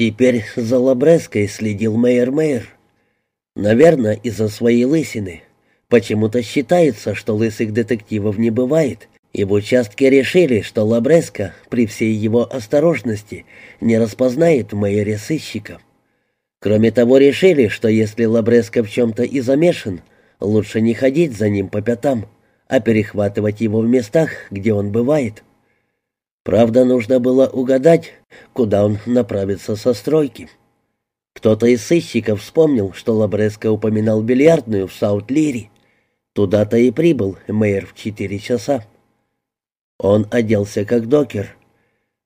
Теперь за Лабреской следил Мейер Мейер. Наверное, из-за своей лысины. Почему-то считается, что лысых детективов не бывает, и в участке решили, что Лабреска, при всей его осторожности, не распознает в сыщика. Кроме того, решили, что если Лабреска в чем-то и замешан, лучше не ходить за ним по пятам, а перехватывать его в местах, где он бывает. Правда, нужно было угадать, куда он направится со стройки. Кто-то из сыщиков вспомнил, что Лабреско упоминал бильярдную в Саут-Лире. Туда-то и прибыл мэр в четыре часа. Он оделся как докер.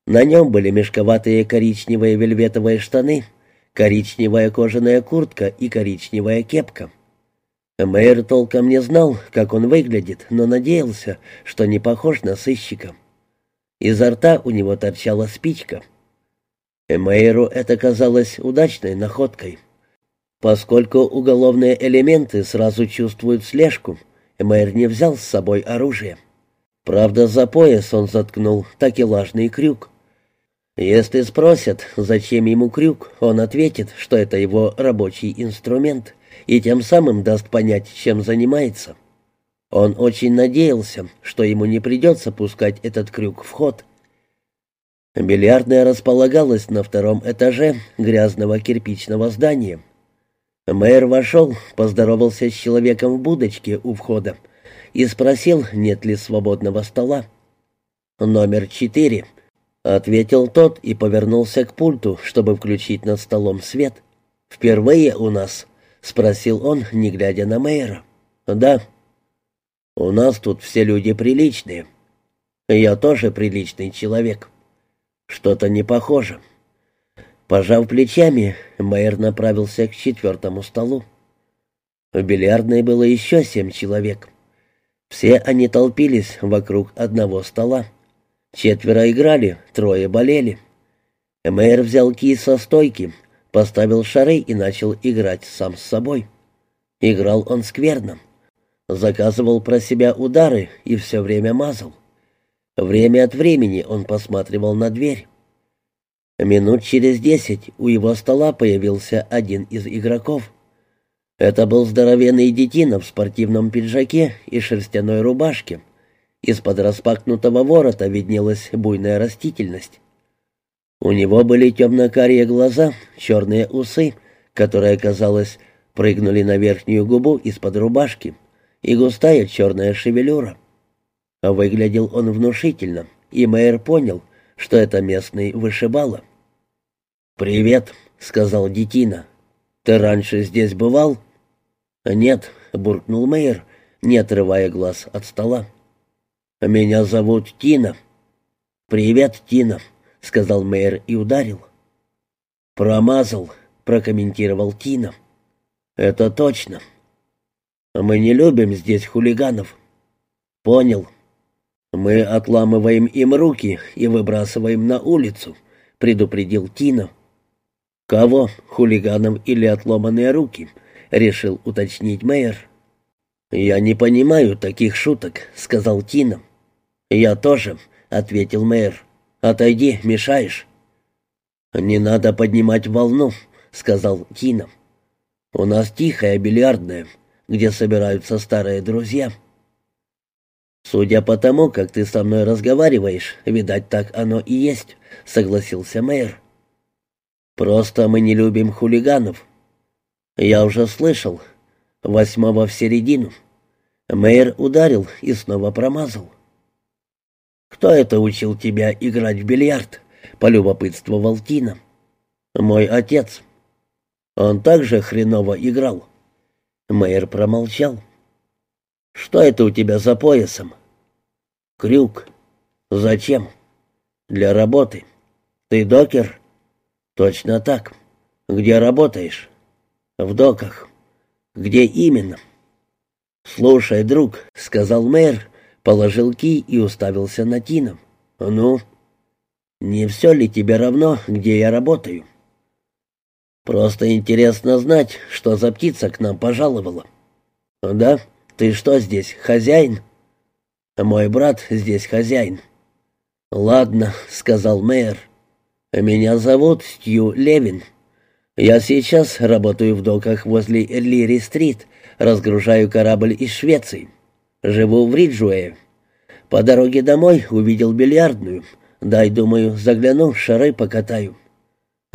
На нем были мешковатые коричневые вельветовые штаны, коричневая кожаная куртка и коричневая кепка. Мэр толком не знал, как он выглядит, но надеялся, что не похож на сыщика. Изо рта у него торчала спичка. Эмейру это казалось удачной находкой. Поскольку уголовные элементы сразу чувствуют слежку, Эмейр не взял с собой оружие. Правда, за пояс он заткнул такелажный крюк. Если спросят, зачем ему крюк, он ответит, что это его рабочий инструмент, и тем самым даст понять, чем занимается. Он очень надеялся, что ему не придется пускать этот крюк в ход. Бильярдная располагалась на втором этаже грязного кирпичного здания. Мэр вошел, поздоровался с человеком в будочке у входа и спросил, нет ли свободного стола. «Номер четыре», — ответил тот и повернулся к пульту, чтобы включить над столом свет. «Впервые у нас?» — спросил он, не глядя на мэра. «Да», у нас тут все люди приличные. Я тоже приличный человек. Что-то не похоже. Пожав плечами, Майер направился к четвертому столу. В бильярдной было еще семь человек. Все они толпились вокруг одного стола. Четверо играли, трое болели. Мэйр взял кий со стойки, поставил шары и начал играть сам с собой. Играл он скверно. Заказывал про себя удары и все время мазал. Время от времени он посматривал на дверь. Минут через десять у его стола появился один из игроков. Это был здоровенный детина в спортивном пиджаке и шерстяной рубашке. Из-под распахнутого ворота виднелась буйная растительность. У него были темно-карие глаза, черные усы, которые, казалось, прыгнули на верхнюю губу из-под рубашки и густая черная шевелюра. Выглядел он внушительно, и мэр понял, что это местный вышибала. «Привет», — сказал Детина. «Ты раньше здесь бывал?» «Нет», — буркнул мэр, не отрывая глаз от стола. «Меня зовут Тина». «Привет, Тина», — сказал мэр и ударил. «Промазал», — прокомментировал Тина. «Это точно». Мы не любим здесь хулиганов. Понял. Мы отламываем им руки и выбрасываем на улицу, предупредил Тина. Кого, хулиганов или отломанные руки? решил уточнить мэр. Я не понимаю таких шуток, сказал Тина. Я тоже, ответил мэр. Отойди, мешаешь. Не надо поднимать волну, сказал Тина. У нас тихая бильярдная где собираются старые друзья. «Судя по тому, как ты со мной разговариваешь, видать, так оно и есть», — согласился мэр. «Просто мы не любим хулиганов. Я уже слышал. Восьмого в середину. Мэр ударил и снова промазал». «Кто это учил тебя играть в бильярд?» — полюбопытствовал Тина. «Мой отец. Он также хреново играл». Мэйр промолчал. «Что это у тебя за поясом?» «Крюк». «Зачем?» «Для работы». «Ты докер?» «Точно так. Где работаешь?» «В доках». «Где именно?» «Слушай, друг», — сказал мэр, положил ки и уставился на Тина. «Ну?» «Не все ли тебе равно, где я работаю?» Просто интересно знать, что за птица к нам пожаловала. Да? Ты что здесь, хозяин? Мой брат здесь хозяин. Ладно, сказал мэр. Меня зовут Стью Левин. Я сейчас работаю в доках возле Лири-стрит, разгружаю корабль из Швеции. Живу в Риджуэе. По дороге домой увидел бильярдную. Дай, думаю, загляну, шары покатаю.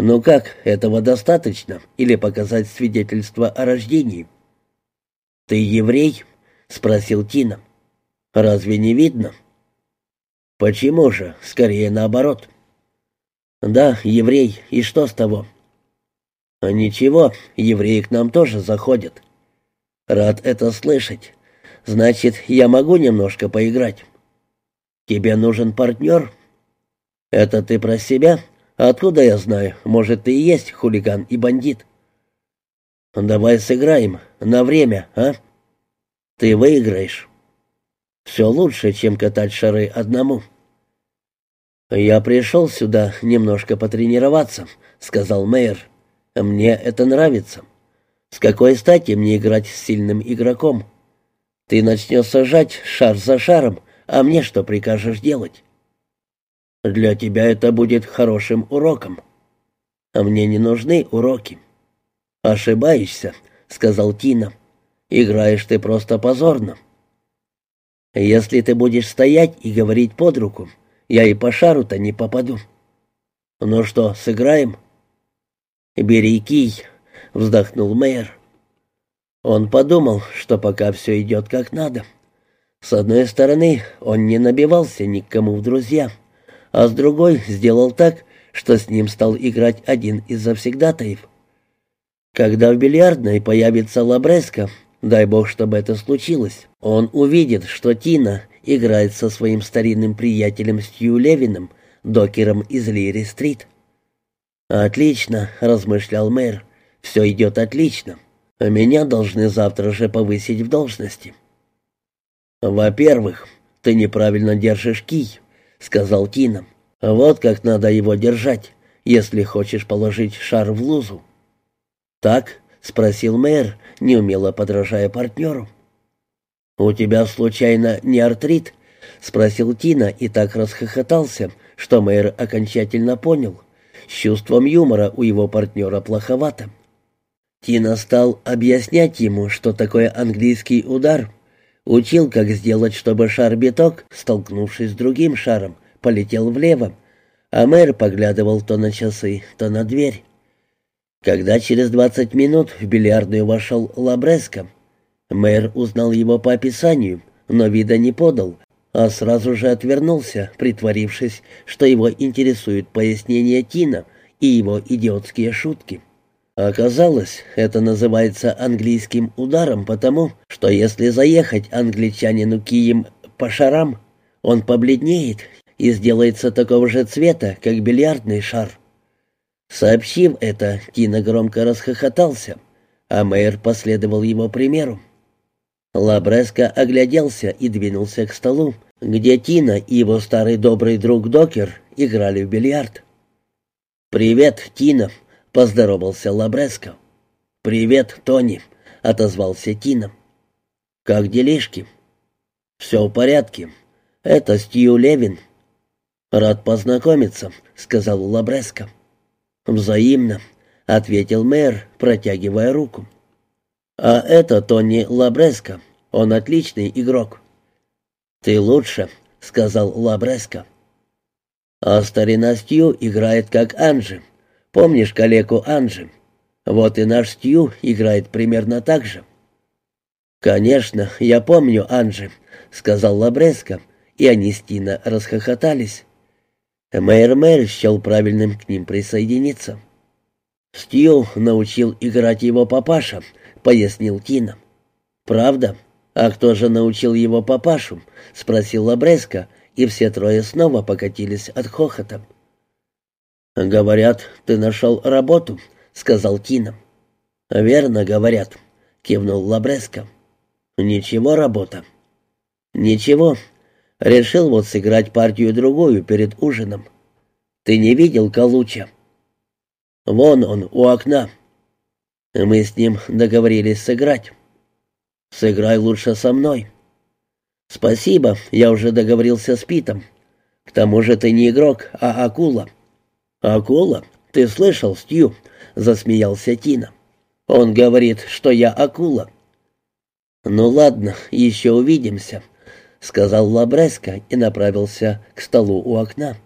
Ну как, этого достаточно? Или показать свидетельство о рождении? «Ты еврей?» — спросил Тина. «Разве не видно?» «Почему же? Скорее наоборот». «Да, еврей, и что с того?» «Ничего, евреи к нам тоже заходят». «Рад это слышать. Значит, я могу немножко поиграть». «Тебе нужен партнер?» «Это ты про себя? Откуда я знаю? Может, ты и есть хулиган и бандит?» «Давай сыграем. На время, а?» «Ты выиграешь». «Все лучше, чем катать шары одному». «Я пришел сюда немножко потренироваться», — сказал мэр. «Мне это нравится. С какой стати мне играть с сильным игроком? Ты начнешь сажать шар за шаром, а мне что прикажешь делать?» «Для тебя это будет хорошим уроком. А мне не нужны уроки». «Ошибаешься», — сказал Тина. «Играешь ты просто позорно». «Если ты будешь стоять и говорить под руку, я и по шару-то не попаду». «Ну что, сыграем?» «Бери кий», — вздохнул мэр. Он подумал, что пока все идет как надо. С одной стороны, он не набивался ни к кому в друзья, а с другой сделал так, что с ним стал играть один из завсегдатаев. Когда в бильярдной появится Лабреско, дай бог, чтобы это случилось, он увидит, что Тина играет со своим старинным приятелем Стью Левиным, докером из Лири-стрит. «Отлично», — размышлял мэр, — «все идет отлично. Меня должны завтра же повысить в должности». «Во-первых, ты неправильно держишь кий», — сказал Тина. «Вот как надо его держать, если хочешь положить шар в лузу». «Так?» — спросил мэр, неумело подражая партнеру. «У тебя, случайно, не артрит?» — спросил Тина и так расхохотался, что мэр окончательно понял. С чувством юмора у его партнера плоховато. Тина стал объяснять ему, что такое английский удар. Учил, как сделать, чтобы шар-биток, столкнувшись с другим шаром, полетел влево, а мэр поглядывал то на часы, то на дверь. Когда через двадцать минут в бильярдную вошел Лабреско, мэр узнал его по описанию, но вида не подал, а сразу же отвернулся, притворившись, что его интересует пояснение Тина и его идиотские шутки. Оказалось, это называется английским ударом потому, что если заехать англичанину кием по шарам, он побледнеет и сделается такого же цвета, как бильярдный шар. Сообщив это, Тина громко расхохотался, а мэр последовал его примеру. Лабреско огляделся и двинулся к столу, где Тина и его старый добрый друг Докер играли в бильярд. «Привет, Тина», — поздоровался Лабреско. «Привет, Тони», — отозвался Тина. «Как делишки?» «Все в порядке. Это Стью Левин». «Рад познакомиться», — сказал Лабреско. «Взаимно», — ответил мэр, протягивая руку. «А это Тони Лабреско. Он отличный игрок». «Ты лучше», — сказал Лабреско. «А старина Стью играет как Анжи. Помнишь калеку Анжи? Вот и наш Стью играет примерно так же». «Конечно, я помню Анжи», — сказал Лабреско, и они с Тина расхохотались. Мэйр Мэр счел правильным к ним присоединиться. «Стью научил играть его папаша», — пояснил Тина. «Правда? А кто же научил его папашу?» — спросил Лабреско, и все трое снова покатились от хохота. «Говорят, ты нашел работу», — сказал Тина. «Верно, говорят», — кивнул Лабреско. «Ничего работа». «Ничего, Решил вот сыграть партию-другую перед ужином. Ты не видел Калуча? Вон он, у окна. Мы с ним договорились сыграть. Сыграй лучше со мной. Спасибо, я уже договорился с Питом. К тому же ты не игрок, а акула. «Акула? Ты слышал, Стью?» — засмеялся Тина. «Он говорит, что я акула». «Ну ладно, еще увидимся», — сказал Лабреско и направился к столу у окна.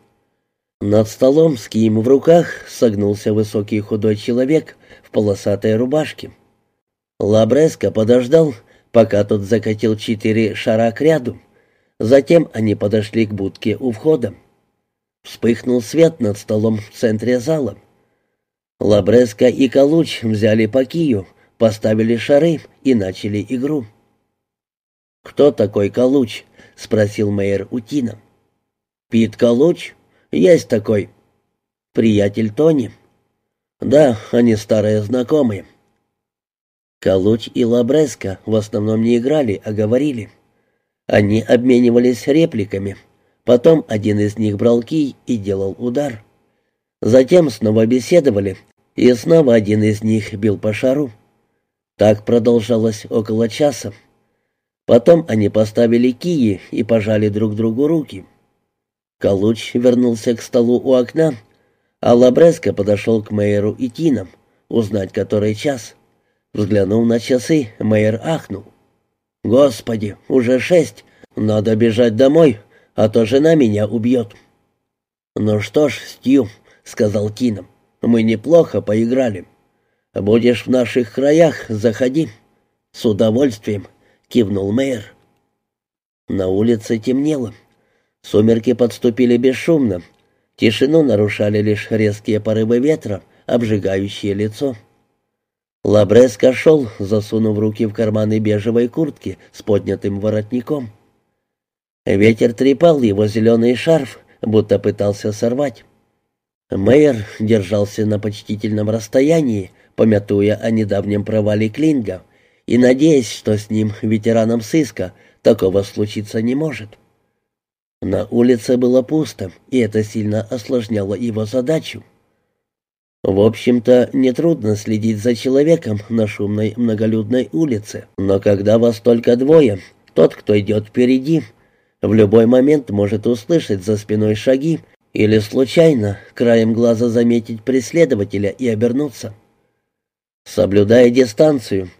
Над столом с кием в руках согнулся высокий худой человек в полосатой рубашке. Лабреско подождал, пока тот закатил четыре шара к ряду. Затем они подошли к будке у входа. Вспыхнул свет над столом в центре зала. Лабреско и Калуч взяли по кию, поставили шары и начали игру. «Кто такой Калуч?» — спросил мэр Утина. «Пит Калуч? Есть такой. Приятель Тони?» «Да, они старые знакомые». Калуч и Лабреско в основном не играли, а говорили. Они обменивались репликами. Потом один из них брал кий и делал удар. Затем снова беседовали, и снова один из них бил по шару. Так продолжалось около часа. Потом они поставили кии и пожали друг другу руки. Калуч вернулся к столу у окна, а Лабреско подошел к Мейеру и Тинам, узнать который час. Взглянув на часы, Мейер ахнул. «Господи, уже шесть. Надо бежать домой, а то жена меня убьет». «Ну что ж, Стью», — сказал Тинам, — «мы неплохо поиграли. Будешь в наших краях, заходи». «С удовольствием», — кивнул мэр. На улице темнело. Сумерки подступили бесшумно. Тишину нарушали лишь резкие порывы ветра, обжигающие лицо. Лабреско шел, засунув руки в карманы бежевой куртки с поднятым воротником. Ветер трепал его зеленый шарф, будто пытался сорвать. Мэйер держался на почтительном расстоянии, помятуя о недавнем провале Клинга, и надеясь, что с ним, ветераном сыска, такого случиться не может. На улице было пусто, и это сильно осложняло его задачу. В общем-то, нетрудно следить за человеком на шумной многолюдной улице, но когда вас только двое, тот, кто идет впереди, в любой момент может услышать за спиной шаги или случайно краем глаза заметить преследователя и обернуться. Соблюдая дистанцию,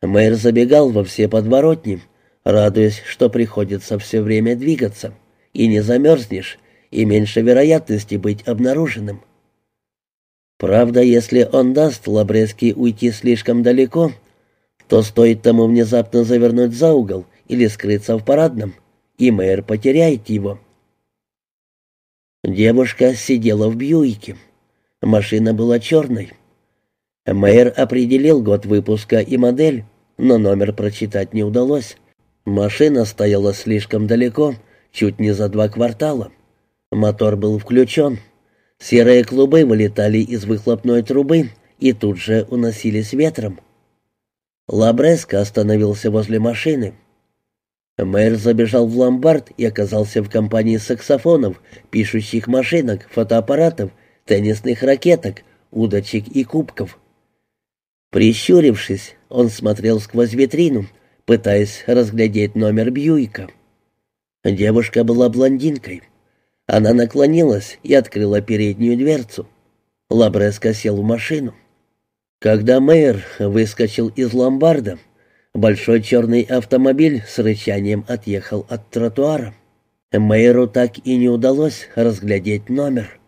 мэр забегал во все подворотни, радуясь, что приходится все время двигаться, и не замерзнешь, и меньше вероятности быть обнаруженным. Правда, если он даст Лабрески уйти слишком далеко, то стоит тому внезапно завернуть за угол или скрыться в парадном, и мэр потеряет его. Девушка сидела в Бьюике. Машина была черной. Мэр определил год выпуска и модель, но номер прочитать не удалось. Машина стояла слишком далеко, чуть не за два квартала. Мотор был включен. Серые клубы вылетали из выхлопной трубы и тут же уносились ветром. Лабреско остановился возле машины. Мэр забежал в ломбард и оказался в компании саксофонов, пишущих машинок, фотоаппаратов, теннисных ракеток, удочек и кубков. Прищурившись, он смотрел сквозь витрину, пытаясь разглядеть номер Бьюика. Девушка была блондинкой. Она наклонилась и открыла переднюю дверцу. Лабреско сел в машину. Когда мэр выскочил из ломбарда, большой черный автомобиль с рычанием отъехал от тротуара. Мэру так и не удалось разглядеть номер.